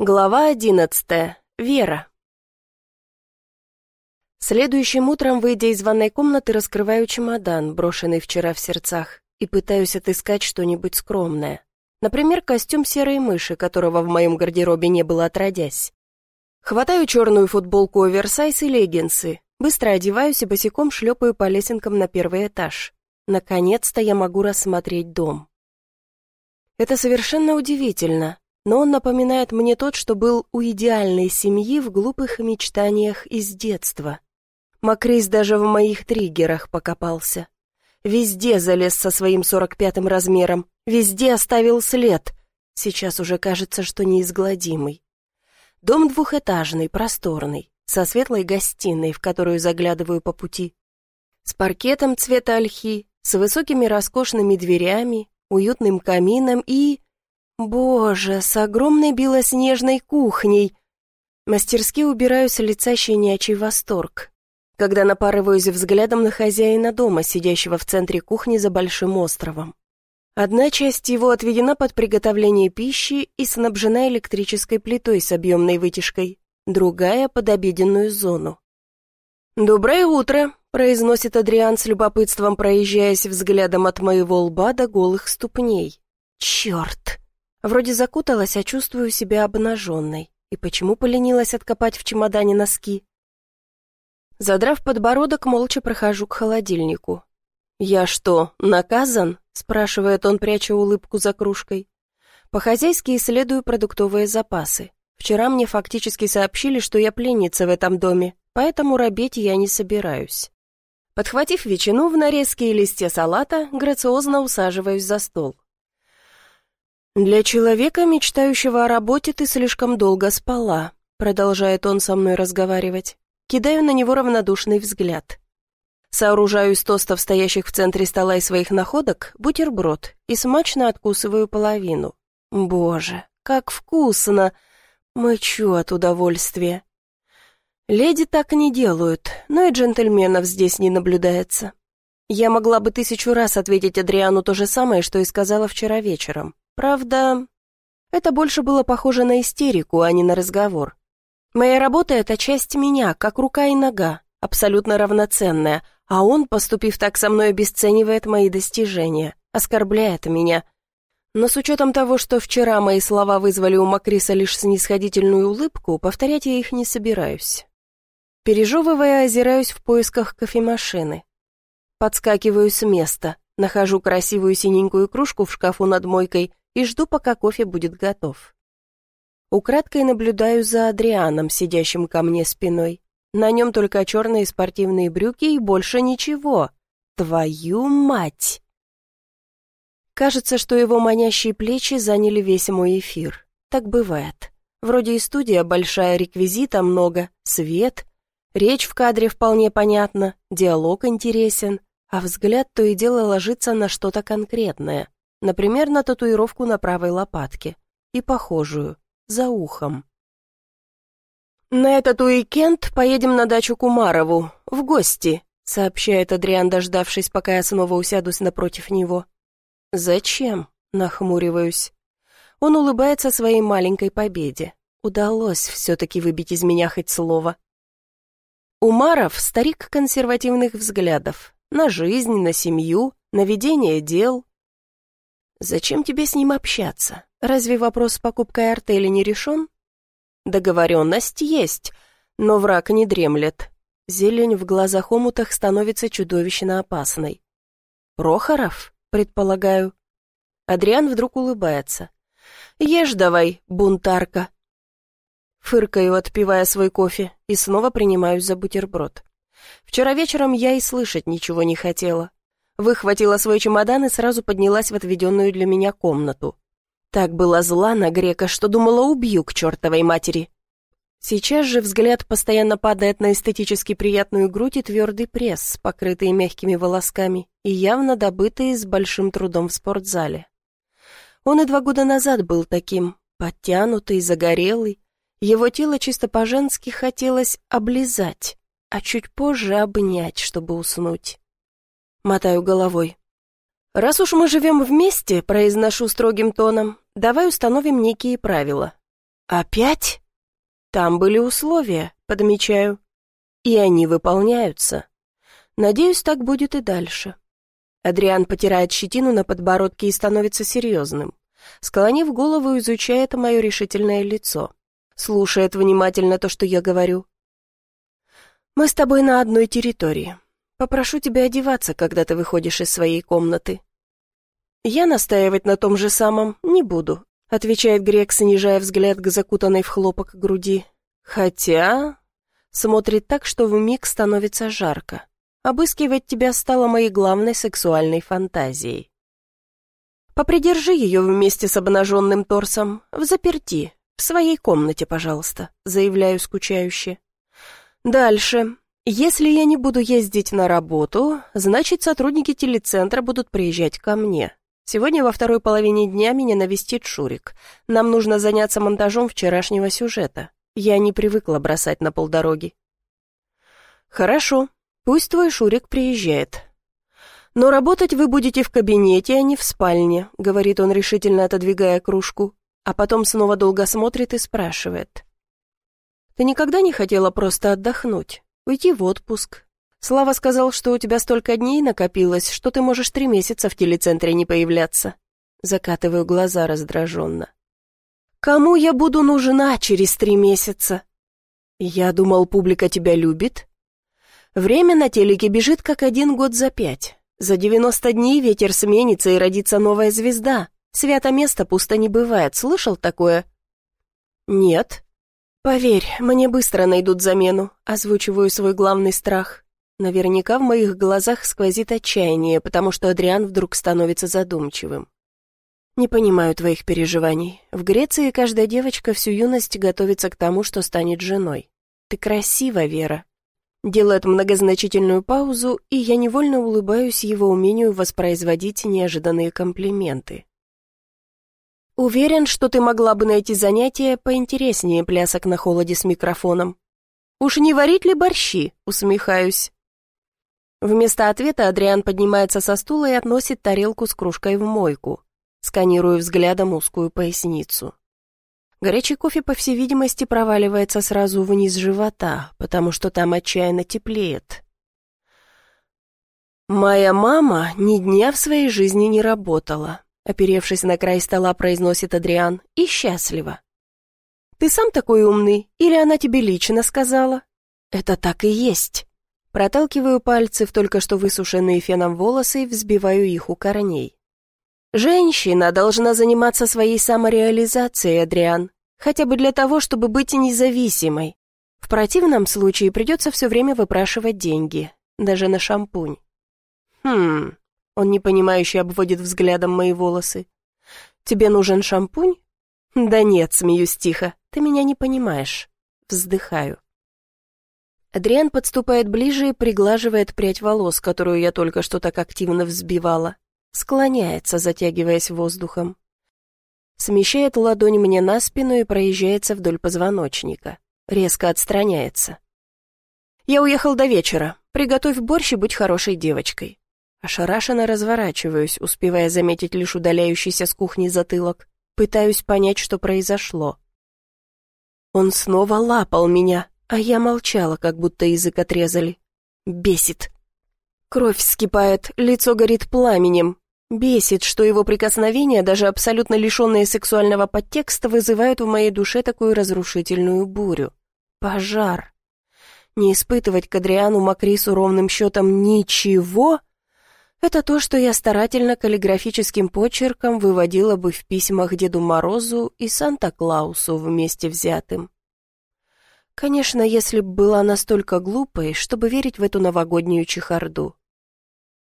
Глава одиннадцатая. Вера. Следующим утром, выйдя из ванной комнаты, раскрываю чемодан, брошенный вчера в сердцах, и пытаюсь отыскать что-нибудь скромное. Например, костюм серой мыши, которого в моем гардеробе не было отродясь. Хватаю черную футболку оверсайз и леггинсы, быстро одеваюсь и босиком шлепаю по лесенкам на первый этаж. Наконец-то я могу рассмотреть дом. Это совершенно удивительно, но он напоминает мне тот, что был у идеальной семьи в глупых мечтаниях из детства. Макрис даже в моих триггерах покопался. Везде залез со своим сорок пятым размером, везде оставил след. Сейчас уже кажется, что неизгладимый. Дом двухэтажный, просторный, со светлой гостиной, в которую заглядываю по пути. С паркетом цвета ольхи, с высокими роскошными дверями, уютным камином и Боже, с огромной белоснежной кухней. Мастерски убираю с лица щенячий восторг, когда напарываюсь взглядом на хозяина дома, сидящего в центре кухни за большим островом. Одна часть его отведена под приготовление пищи и снабжена электрической плитой с объемной вытяжкой, другая — под обеденную зону. «Доброе утро», — произносит Адриан с любопытством, проезжаясь взглядом от моего лба до голых ступней. «Черт!» Вроде закуталась, а чувствую себя обнаженной. И почему поленилась откопать в чемодане носки? Задрав подбородок, молча прохожу к холодильнику. «Я что, наказан?» — спрашивает он, пряча улыбку за кружкой. По-хозяйски исследую продуктовые запасы. Вчера мне фактически сообщили, что я пленница в этом доме, поэтому робеть я не собираюсь. Подхватив ветчину в нарезке и листе салата, грациозно усаживаюсь за стол. «Для человека, мечтающего о работе, ты слишком долго спала», продолжает он со мной разговаривать. Кидаю на него равнодушный взгляд. Сооружаю из тостов, стоящих в центре стола и своих находок, бутерброд и смачно откусываю половину. Боже, как вкусно! Мычу от удовольствия. Леди так не делают, но и джентльменов здесь не наблюдается. Я могла бы тысячу раз ответить Адриану то же самое, что и сказала вчера вечером. Правда, это больше было похоже на истерику, а не на разговор. Моя работа — это часть меня, как рука и нога, абсолютно равноценная, а он, поступив так со мной, обесценивает мои достижения, оскорбляет меня. Но с учетом того, что вчера мои слова вызвали у Макриса лишь снисходительную улыбку, повторять я их не собираюсь. Пережевывая, озираюсь в поисках кофемашины. Подскакиваю с места, нахожу красивую синенькую кружку в шкафу над мойкой и жду, пока кофе будет готов. Украдкой наблюдаю за Адрианом, сидящим ко мне спиной. На нем только черные спортивные брюки и больше ничего. Твою мать! Кажется, что его манящие плечи заняли весь мой эфир. Так бывает. Вроде и студия большая, реквизита много, свет. Речь в кадре вполне понятна, диалог интересен, а взгляд то и дело ложится на что-то конкретное. Например, на татуировку на правой лопатке. И похожую, за ухом. «На этот уикенд поедем на дачу Кумарову, в гости», сообщает Адриан, дождавшись, пока я снова усядусь напротив него. «Зачем?» — нахмуриваюсь. Он улыбается своей маленькой победе. Удалось все-таки выбить из меня хоть слово. Умаров — старик консервативных взглядов. На жизнь, на семью, на ведение дел, «Зачем тебе с ним общаться? Разве вопрос с покупкой артели не решен?» «Договоренность есть, но враг не дремлет. Зелень в глазах омутах становится чудовищно опасной». «Прохоров?» — предполагаю. Адриан вдруг улыбается. «Ешь давай, бунтарка». Фыркаю, отпивая свой кофе, и снова принимаюсь за бутерброд. Вчера вечером я и слышать ничего не хотела выхватила свой чемодан и сразу поднялась в отведенную для меня комнату. Так была зла на грека, что думала убью к чертовой матери. Сейчас же взгляд постоянно падает на эстетически приятную грудь и твердый пресс, покрытые мягкими волосками и явно добытые с большим трудом в спортзале. Он и два года назад был таким, подтянутый, загорелый. Его тело чисто по-женски хотелось облизать, а чуть позже обнять, чтобы уснуть. Мотаю головой. «Раз уж мы живем вместе», — произношу строгим тоном, «давай установим некие правила. «Опять?» «Там были условия, подмечаю. И они выполняются. Надеюсь, так будет и дальше». Адриан потирает щетину на подбородке и становится серьезным. Склонив голову, изучает мое решительное лицо. Слушает внимательно то, что я говорю. «Мы с тобой на одной территории. Попрошу тебя одеваться, когда ты выходишь из своей комнаты». «Я настаивать на том же самом не буду», — отвечает Грек, снижая взгляд к закутанной в хлопок груди. «Хотя...» Смотрит так, что в миг становится жарко. Обыскивать тебя стало моей главной сексуальной фантазией. Попридержи ее вместе с обнаженным торсом, в заперти, в своей комнате, пожалуйста, заявляю скучающе. Дальше. Если я не буду ездить на работу, значит, сотрудники телецентра будут приезжать ко мне. Сегодня во второй половине дня меня навестит Шурик. Нам нужно заняться монтажом вчерашнего сюжета. Я не привыкла бросать на полдороги. Хорошо, пусть твой Шурик приезжает. Но работать вы будете в кабинете, а не в спальне, говорит он решительно, отодвигая кружку, а потом снова долго смотрит и спрашивает. Ты никогда не хотела просто отдохнуть, уйти в отпуск? Слава сказал, что у тебя столько дней накопилось, что ты можешь три месяца в телецентре не появляться. Закатываю глаза раздраженно. Кому я буду нужна через три месяца? Я думал, публика тебя любит. Время на телеке бежит как один год за пять. За девяносто дней ветер сменится и родится новая звезда. Свято место пусто не бывает. Слышал такое? Нет. Поверь, мне быстро найдут замену. Озвучиваю свой главный страх. Наверняка в моих глазах сквозит отчаяние, потому что Адриан вдруг становится задумчивым. «Не понимаю твоих переживаний. В Греции каждая девочка всю юность готовится к тому, что станет женой. Ты красива, Вера». Делает многозначительную паузу, и я невольно улыбаюсь его умению воспроизводить неожиданные комплименты. «Уверен, что ты могла бы найти занятие поинтереснее плясок на холоде с микрофоном. Уж не варить ли борщи?» — усмехаюсь. Вместо ответа Адриан поднимается со стула и относит тарелку с кружкой в мойку. Сканирую взглядом узкую поясницу. Горячий кофе, по всей видимости, проваливается сразу вниз живота, потому что там отчаянно теплеет. «Моя мама ни дня в своей жизни не работала», оперевшись на край стола, произносит Адриан, и счастливо. «Ты сам такой умный, или она тебе лично сказала?» «Это так и есть». Проталкиваю пальцы в только что высушенные феном волосы и взбиваю их у корней. Женщина должна заниматься своей самореализацией, Адриан, хотя бы для того, чтобы быть независимой. В противном случае придется все время выпрашивать деньги, даже на шампунь. Хм, он непонимающе обводит взглядом мои волосы. Тебе нужен шампунь? Да нет, смеюсь тихо, ты меня не понимаешь. Вздыхаю. Адриан подступает ближе и приглаживает прядь волос, которую я только что так активно взбивала. Склоняется, затягиваясь воздухом. Смещает ладонь мне на спину и проезжается вдоль позвоночника. Резко отстраняется. «Я уехал до вечера. Приготовь борщ и будь хорошей девочкой». Ошарашенно разворачиваюсь, успевая заметить лишь удаляющийся с кухни затылок. Пытаюсь понять, что произошло. Он снова лапал меня, а я молчала, как будто язык отрезали. Бесит. Кровь вскипает, лицо горит пламенем. Бесит, что его прикосновения, даже абсолютно лишенные сексуального подтекста, вызывают в моей душе такую разрушительную бурю. Пожар. Не испытывать к Адриану Макрису ровным счетом ничего — это то, что я старательно каллиграфическим почерком выводила бы в письмах Деду Морозу и Санта-Клаусу вместе взятым. Конечно, если б была настолько глупой, чтобы верить в эту новогоднюю чехарду.